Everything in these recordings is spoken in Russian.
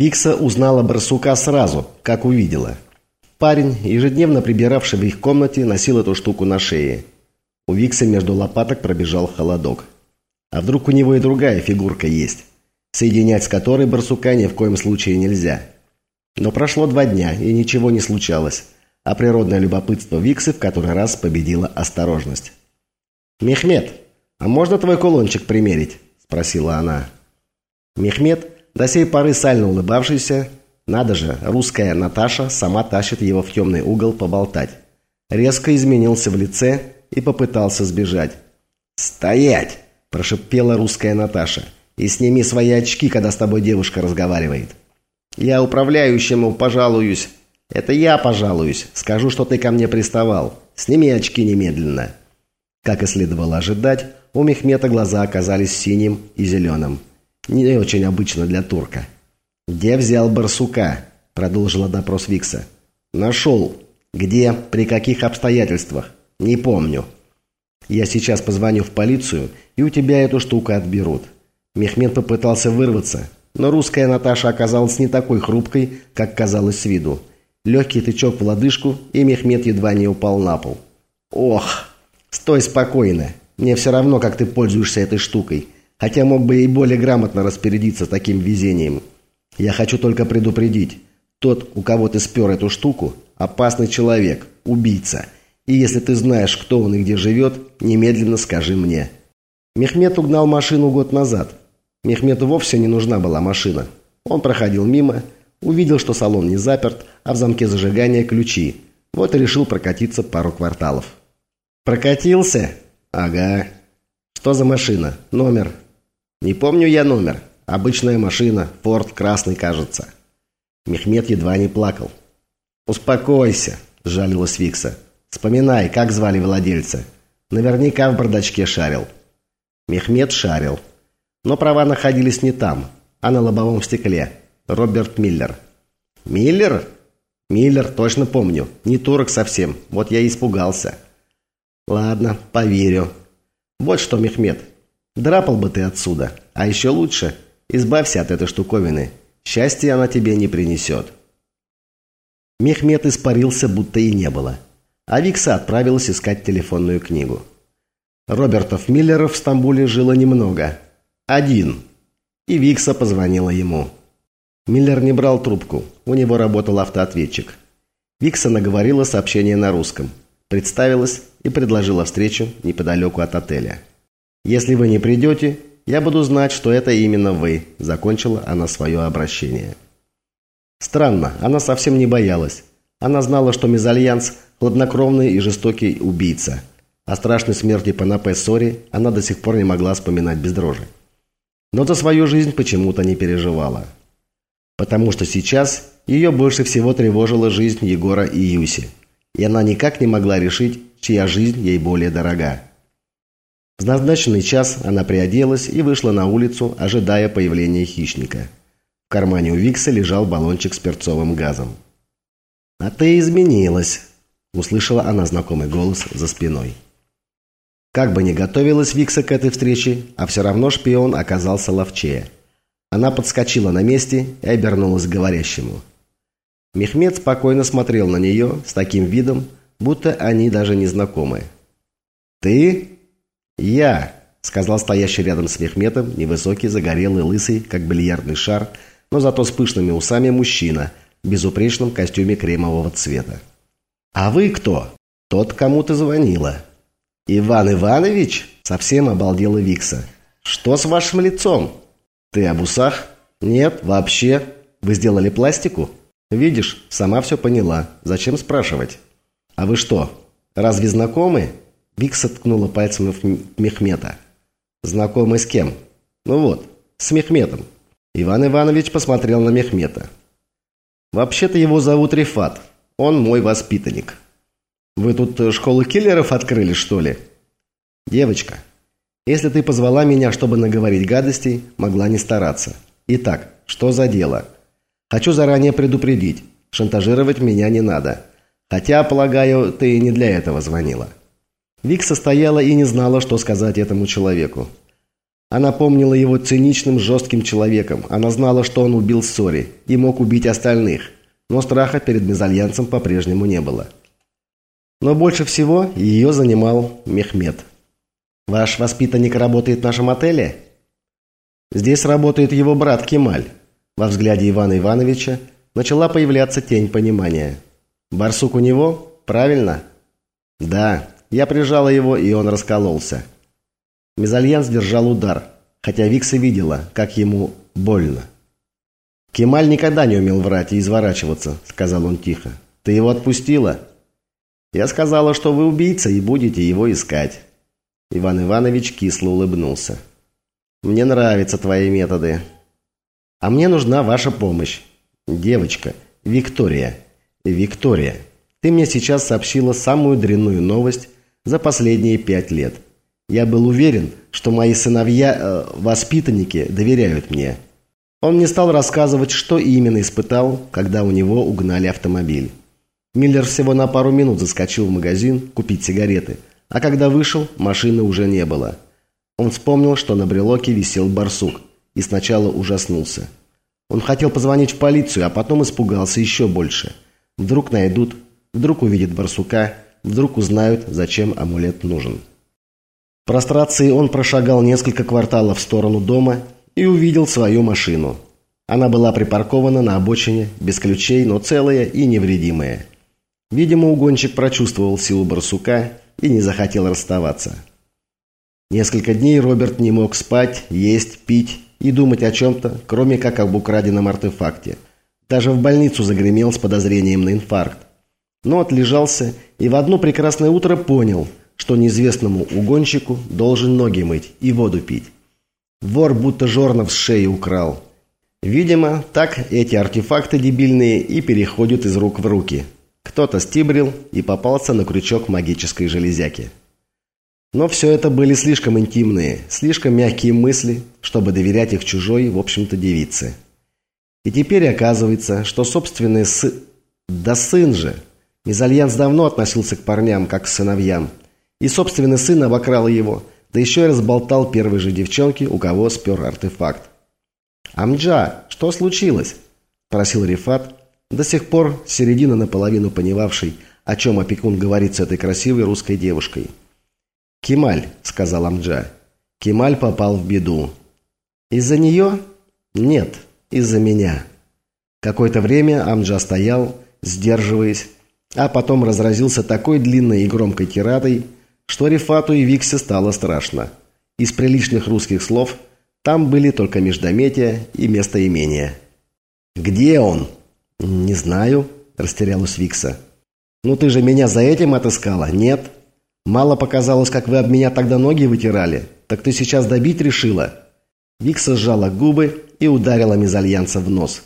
Викса узнала барсука сразу, как увидела. Парень, ежедневно прибиравший в их комнате, носил эту штуку на шее. У Викса между лопаток пробежал холодок. А вдруг у него и другая фигурка есть, соединять с которой барсука ни в коем случае нельзя. Но прошло два дня, и ничего не случалось, а природное любопытство Виксы в который раз победило осторожность. «Мехмед, а можно твой кулончик примерить?» – спросила она. Мехмед, до сей поры сально улыбавшийся, надо же, русская Наташа сама тащит его в темный угол поболтать. Резко изменился в лице и попытался сбежать. «Стоять!» – прошептала русская Наташа. «И сними свои очки, когда с тобой девушка разговаривает». «Я управляющему пожалуюсь». «Это я пожалуюсь. Скажу, что ты ко мне приставал. Сними очки немедленно». Как и следовало ожидать, у Мехмета глаза оказались синим и зеленым. Не очень обычно для турка. «Где взял барсука?» – продолжила допрос Викса. «Нашел. Где? При каких обстоятельствах? Не помню. Я сейчас позвоню в полицию, и у тебя эту штуку отберут». Мехмед попытался вырваться, но русская Наташа оказалась не такой хрупкой, как казалось с виду. Легкий тычок в лодыжку, и Мехмед едва не упал на пол. «Ох! Стой спокойно. Мне все равно, как ты пользуешься этой штукой. Хотя мог бы и более грамотно распорядиться таким везением. Я хочу только предупредить. Тот, у кого ты спер эту штуку, опасный человек, убийца. И если ты знаешь, кто он и где живет, немедленно скажи мне». Мехмед угнал машину год назад. Мехмету вовсе не нужна была машина. Он проходил мимо, увидел, что салон не заперт, а в замке зажигания ключи. Вот и решил прокатиться пару кварталов. «Прокатился?» «Ага». «Что за машина? Номер?» «Не помню я номер. Обычная машина. Форд красный, кажется». Мехмед едва не плакал. «Успокойся», – жалилась Викса. «Вспоминай, как звали владельца. Наверняка в бардачке шарил». Мехмед шарил. Но права находились не там, а на лобовом стекле. Роберт Миллер. «Миллер?» «Миллер, точно помню. Не турок совсем. Вот я и испугался». «Ладно, поверю». «Вот что, Мехмед, Драпал бы ты отсюда. А еще лучше, избавься от этой штуковины. Счастья она тебе не принесет. Мехмед испарился, будто и не было. А Викса отправилась искать телефонную книгу. Робертов Миллеров в Стамбуле жило немного. Один. И Викса позвонила ему. Миллер не брал трубку. У него работал автоответчик. Викса наговорила сообщение на русском. Представилась и предложила встречу неподалеку от отеля. «Если вы не придете, я буду знать, что это именно вы», – закончила она свое обращение. Странно, она совсем не боялась. Она знала, что Мезальянс – хладнокровный и жестокий убийца. О страшной смерти Панапе Сори она до сих пор не могла вспоминать без дрожи. Но за свою жизнь почему-то не переживала. Потому что сейчас ее больше всего тревожила жизнь Егора и Юси. И она никак не могла решить, чья жизнь ей более дорога. В назначенный час она приоделась и вышла на улицу, ожидая появления хищника. В кармане у Викса лежал баллончик с перцовым газом. «А ты изменилась», – услышала она знакомый голос за спиной. Как бы ни готовилась Викса к этой встрече, а все равно шпион оказался ловчее. Она подскочила на месте и обернулась к говорящему. Мехмед спокойно смотрел на нее с таким видом, будто они даже не знакомы. «Ты?» «Я», — сказал стоящий рядом с Мехметом, невысокий, загорелый, лысый, как бильярдный шар, но зато с пышными усами мужчина, в безупречном костюме кремового цвета. «А вы кто?» «Тот, кому ты звонила». «Иван Иванович?» — совсем обалдела Викса. «Что с вашим лицом?» «Ты об усах?» «Нет, вообще. Вы сделали пластику?» «Видишь, сама все поняла. Зачем спрашивать?» «А вы что, разве знакомы?» Викса ткнула пальцем в Мехмета. «Знакомый с кем?» «Ну вот, с Мехметом». Иван Иванович посмотрел на Мехмета. «Вообще-то его зовут Рифат. Он мой воспитанник». «Вы тут э, школу киллеров открыли, что ли?» «Девочка, если ты позвала меня, чтобы наговорить гадостей, могла не стараться. Итак, что за дело? Хочу заранее предупредить. Шантажировать меня не надо. Хотя, полагаю, ты не для этого звонила». Вик состояла и не знала, что сказать этому человеку. Она помнила его циничным, жестким человеком. Она знала, что он убил Сори и мог убить остальных. Но страха перед мезальянсом по-прежнему не было. Но больше всего ее занимал Мехмед. «Ваш воспитанник работает в нашем отеле?» «Здесь работает его брат Кемаль». Во взгляде Ивана Ивановича начала появляться тень понимания. «Барсук у него? Правильно?» «Да, я прижала его, и он раскололся». Мезальянс держал удар, хотя Викса видела, как ему больно. «Кемаль никогда не умел врать и изворачиваться», — сказал он тихо. «Ты его отпустила?» «Я сказала, что вы убийца и будете его искать». Иван Иванович кисло улыбнулся. «Мне нравятся твои методы. А мне нужна ваша помощь. Девочка, Виктория. Виктория, ты мне сейчас сообщила самую дрянную новость за последние пять лет. Я был уверен, что мои сыновья-воспитанники э, доверяют мне». Он не стал рассказывать, что именно испытал, когда у него угнали автомобиль. Миллер всего на пару минут заскочил в магазин купить сигареты, а когда вышел, машины уже не было. Он вспомнил, что на брелоке висел барсук, и сначала ужаснулся. Он хотел позвонить в полицию, а потом испугался еще больше. Вдруг найдут, вдруг увидят барсука, вдруг узнают, зачем амулет нужен. В прострации он прошагал несколько кварталов в сторону дома и увидел свою машину. Она была припаркована на обочине, без ключей, но целая и невредимая. Видимо, угонщик прочувствовал силу барсука и не захотел расставаться. Несколько дней Роберт не мог спать, есть, пить и думать о чем-то, кроме как об украденном артефакте. Даже в больницу загремел с подозрением на инфаркт. Но отлежался и в одно прекрасное утро понял, что неизвестному угонщику должен ноги мыть и воду пить. Вор будто жорнов с шеи украл. Видимо, так эти артефакты дебильные и переходят из рук в руки. Кто-то стибрил и попался на крючок магической железяки. Но все это были слишком интимные, слишком мягкие мысли, чтобы доверять их чужой, в общем-то, девице. И теперь оказывается, что собственный сы... Да сын же! Мезальянс давно относился к парням, как к сыновьям. И собственный сын обокрал его – да еще и разболтал первой же девчонке, у кого спер артефакт. «Амджа, что случилось?» – просил Рифат, до сих пор середина наполовину поневавший, о чем опекун говорит с этой красивой русской девушкой. «Кемаль», – сказал Амджа. «Кемаль попал в беду». «Из-за нее?» «Нет, из-за меня». Какое-то время Амджа стоял, сдерживаясь, а потом разразился такой длинной и громкой тирадой, что Рифату и Виксе стало страшно. Из приличных русских слов там были только междометия и местоимения. «Где он?» «Не знаю», – растерялась Викса. «Ну ты же меня за этим отыскала, нет? Мало показалось, как вы об меня тогда ноги вытирали. Так ты сейчас добить решила?» Викса сжала губы и ударила мезальянса в нос.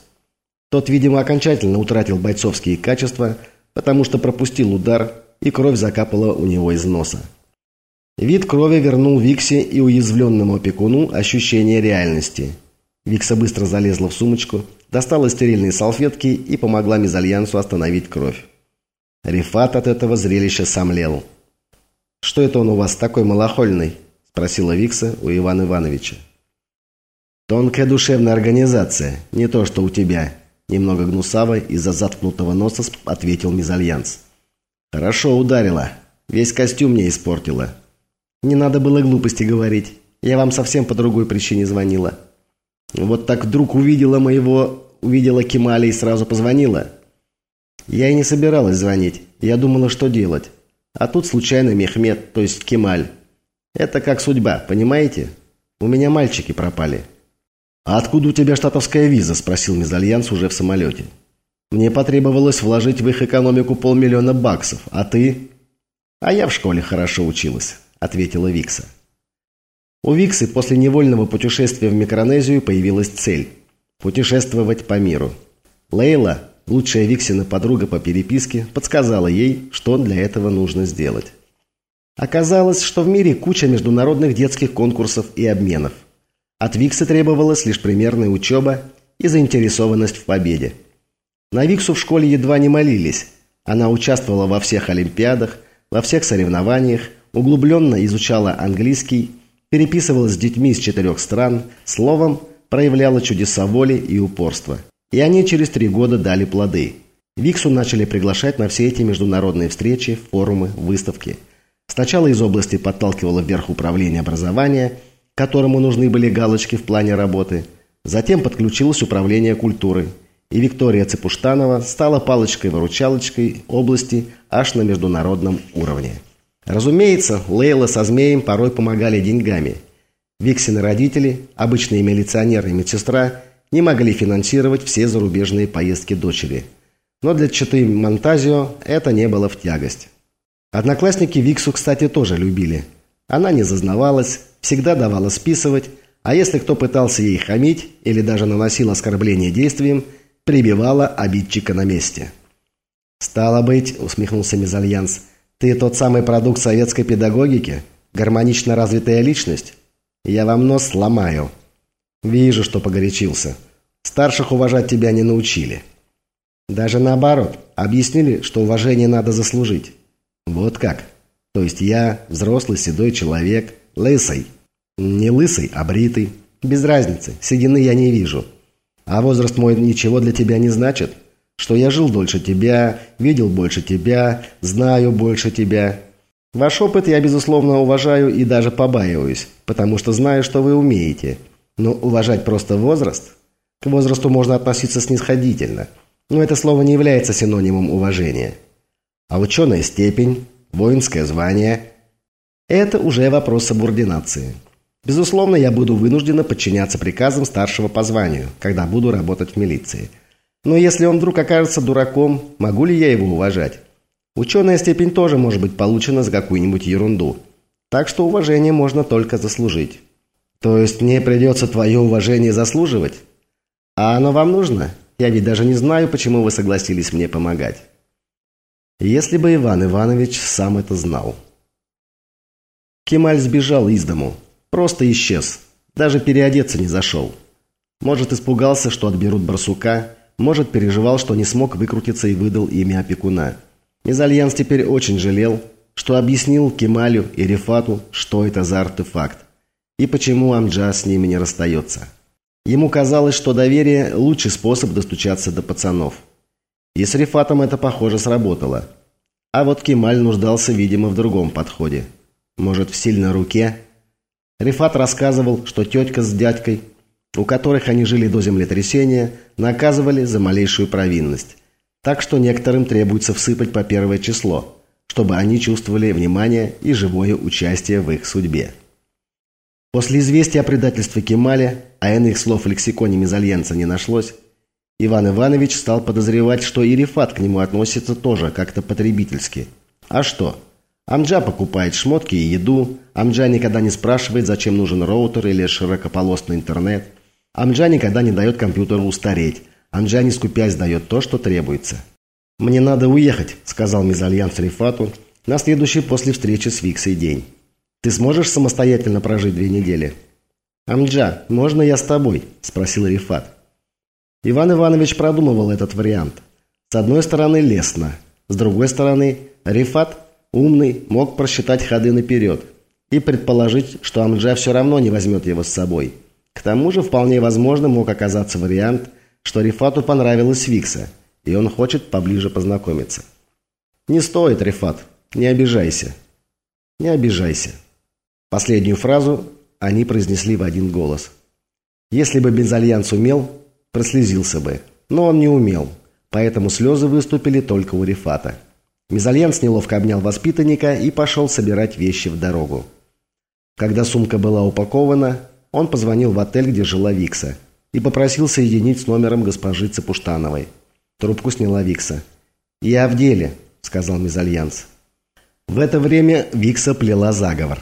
Тот, видимо, окончательно утратил бойцовские качества, потому что пропустил удар, и кровь закапала у него из носа. Вид крови вернул Виксе и уязвленному опекуну ощущение реальности. Викса быстро залезла в сумочку, достала стерильные салфетки и помогла мезальянсу остановить кровь. Рифат от этого зрелища сомлел. «Что это он у вас такой малохольный?» – спросила Викса у Ивана Ивановича. «Тонкая душевная организация, не то что у тебя», – немного гнусаво из-за заткнутого носа ответил мезальянс. «Хорошо ударила. Весь костюм мне испортила». Не надо было глупости говорить. Я вам совсем по другой причине звонила. Вот так вдруг увидела моего... Увидела Кемаля и сразу позвонила. Я и не собиралась звонить. Я думала, что делать. А тут случайно Мехмед, то есть Кемаль. Это как судьба, понимаете? У меня мальчики пропали. «А откуда у тебя штатовская виза?» – спросил Мезальянс уже в самолете. «Мне потребовалось вложить в их экономику полмиллиона баксов. А ты?» «А я в школе хорошо училась» ответила Викса. У Виксы после невольного путешествия в Микронезию появилась цель – путешествовать по миру. Лейла, лучшая Виксина подруга по переписке, подсказала ей, что для этого нужно сделать. Оказалось, что в мире куча международных детских конкурсов и обменов. От Виксы требовалась лишь примерная учеба и заинтересованность в победе. На Виксу в школе едва не молились. Она участвовала во всех олимпиадах, во всех соревнованиях, углубленно изучала английский, переписывалась с детьми из четырех стран, словом, проявляла чудеса воли и упорства. И они через три года дали плоды. Виксу начали приглашать на все эти международные встречи, форумы, выставки. Сначала из области подталкивало вверх управление образования, которому нужны были галочки в плане работы. Затем подключилось управление культурой. И Виктория Цепуштанова стала палочкой-выручалочкой области аж на международном уровне. Разумеется, Лейла со Змеем порой помогали деньгами. Виксины родители, обычные милиционеры и медсестра, не могли финансировать все зарубежные поездки дочери. Но для Читы Монтазио это не было в тягость. Одноклассники Виксу, кстати, тоже любили. Она не зазнавалась, всегда давала списывать, а если кто пытался ей хамить или даже наносил оскорбление действием, прибивала обидчика на месте. «Стало быть», — усмехнулся Мезальянс, — ты тот самый продукт советской педагогики? Гармонично развитая личность? Я вам нос сломаю. Вижу, что погорячился. Старших уважать тебя не научили. Даже наоборот, объяснили, что уважение надо заслужить. Вот как. То есть я взрослый седой человек, лысый. Не лысый, а бритый. Без разницы, седины я не вижу. А возраст мой ничего для тебя не значит что я жил дольше тебя, видел больше тебя, знаю больше тебя. Ваш опыт я, безусловно, уважаю и даже побаиваюсь, потому что знаю, что вы умеете. Но уважать просто возраст? К возрасту можно относиться снисходительно, но это слово не является синонимом уважения. А ученая степень, воинское звание – это уже вопрос субординации. Безусловно, я буду вынуждена подчиняться приказам старшего по званию, когда буду работать в милиции – но если он вдруг окажется дураком, могу ли я его уважать? Ученая степень тоже может быть получена за какую-нибудь ерунду. Так что уважение можно только заслужить. То есть мне придется твое уважение заслуживать? А оно вам нужно? Я ведь даже не знаю, почему вы согласились мне помогать. Если бы Иван Иванович сам это знал. Кемаль сбежал из дому. Просто исчез. Даже переодеться не зашел. Может, испугался, что отберут барсука, может, переживал, что не смог выкрутиться и выдал имя опекуна. Мезальянс теперь очень жалел, что объяснил Кемалю и Рифату, что это за артефакт, и почему Амджа с ними не расстается. Ему казалось, что доверие – лучший способ достучаться до пацанов. И с Рифатом это, похоже, сработало. А вот Кемаль нуждался, видимо, в другом подходе. Может, в сильной руке? Рифат рассказывал, что тетка с дядькой – у которых они жили до землетрясения, наказывали за малейшую провинность. Так что некоторым требуется всыпать по первое число, чтобы они чувствовали внимание и живое участие в их судьбе. После известия о предательстве Кемаля, а иных слов в лексиконе мезальянца не нашлось, Иван Иванович стал подозревать, что и Рифат к нему относится тоже как-то потребительски. А что? Амджа покупает шмотки и еду, Амджа никогда не спрашивает, зачем нужен роутер или широкополосный интернет – Амджа никогда не дает компьютеру устареть. Амджа не скупясь дает то, что требуется. «Мне надо уехать», – сказал Мезальянс Рифату на следующий после встречи с Виксой день. «Ты сможешь самостоятельно прожить две недели?» «Амджа, можно я с тобой?» – спросил Рифат. Иван Иванович продумывал этот вариант. С одной стороны, лестно. С другой стороны, Рифат, умный, мог просчитать ходы наперед и предположить, что Амджа все равно не возьмет его с собой – к тому же вполне возможно мог оказаться вариант, что Рифату понравилась Викса, и он хочет поближе познакомиться. «Не стоит, Рифат, не обижайся». «Не обижайся». Последнюю фразу они произнесли в один голос. Если бы Бензальянс умел, прослезился бы. Но он не умел, поэтому слезы выступили только у Рифата. Мезальянс неловко обнял воспитанника и пошел собирать вещи в дорогу. Когда сумка была упакована, он позвонил в отель, где жила Викса, и попросил соединить с номером госпожи Цепуштановой. Трубку сняла Викса. «Я в деле», — сказал Мезальянс. В это время Викса плела заговор.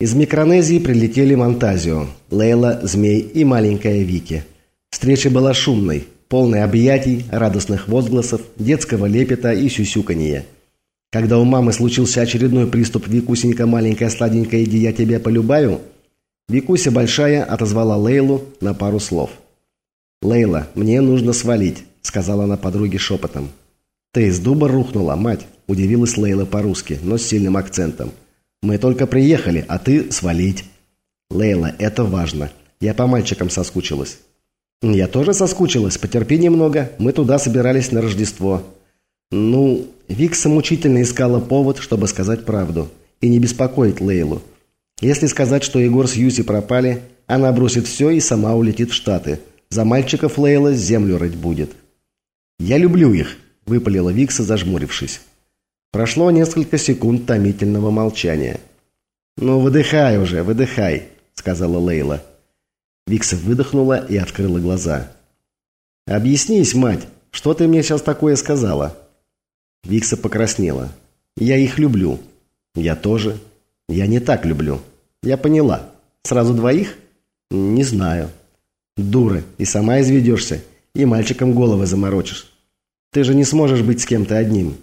Из Микронезии прилетели Монтазио, Лейла, Змей и маленькая Вики. Встреча была шумной, полной объятий, радостных возгласов, детского лепета и сюсюканья. Когда у мамы случился очередной приступ «Викусенька, маленькая сладенькая, иди я тебя полюбаю», Викуся Большая отозвала Лейлу на пару слов. «Лейла, мне нужно свалить», — сказала она подруге шепотом. «Ты из дуба рухнула, мать», — удивилась Лейла по-русски, но с сильным акцентом. «Мы только приехали, а ты свалить». Лейла, это важно. Я по мальчикам соскучилась. Я тоже соскучилась. Потерпи немного. Мы туда собирались на Рождество. Ну, Викса мучительно искала повод, чтобы сказать правду. И не беспокоить Лейлу. Если сказать, что Егор с Юси пропали, она бросит все и сама улетит в Штаты. За мальчиков Лейла землю рыть будет. «Я люблю их», – выпалила Викса, зажмурившись. Прошло несколько секунд томительного молчания. «Ну, выдыхай уже, выдыхай», – сказала Лейла. Викса выдохнула и открыла глаза. «Объяснись, мать, что ты мне сейчас такое сказала?» Викса покраснела. «Я их люблю». «Я тоже». «Я не так люблю». «Я поняла. Сразу двоих?» «Не знаю». «Дура, и сама изведешься, и мальчикам головы заморочишь. Ты же не сможешь быть с кем-то одним».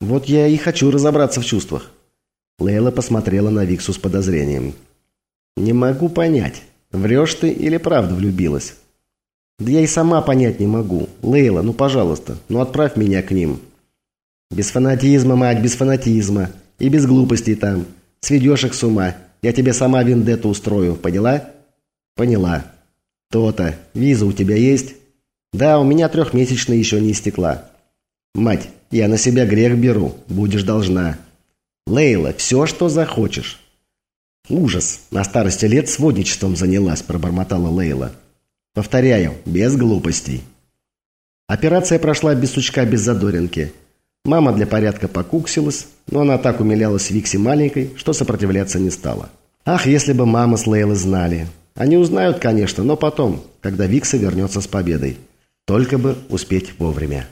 «Вот я и хочу разобраться в чувствах». Лейла посмотрела на Виксу с подозрением. «Не могу понять, врешь ты или правда влюбилась?» «Да я и сама понять не могу. Лейла, ну пожалуйста, ну отправь меня к ним». «Без фанатизма, мать, без фанатизма. И без глупостей там. Сведешь их с ума. Я тебе сама вендетту устрою, поняла?» «Поняла. То-то. Виза у тебя есть?» «Да, у меня трехмесячная еще не истекла». «Мать, я на себя грех беру. Будешь должна». «Лейла, все, что захочешь». «Ужас! На старости лет сводничеством занялась», – пробормотала Лейла. «Повторяю, без глупостей». Операция прошла без сучка, без задоринки – Мама для порядка покуксилась, но она так умилялась Викси маленькой, что сопротивляться не стала. Ах, если бы мама с Лейлой знали. Они узнают, конечно, но потом, когда Викса вернется с победой. Только бы успеть вовремя.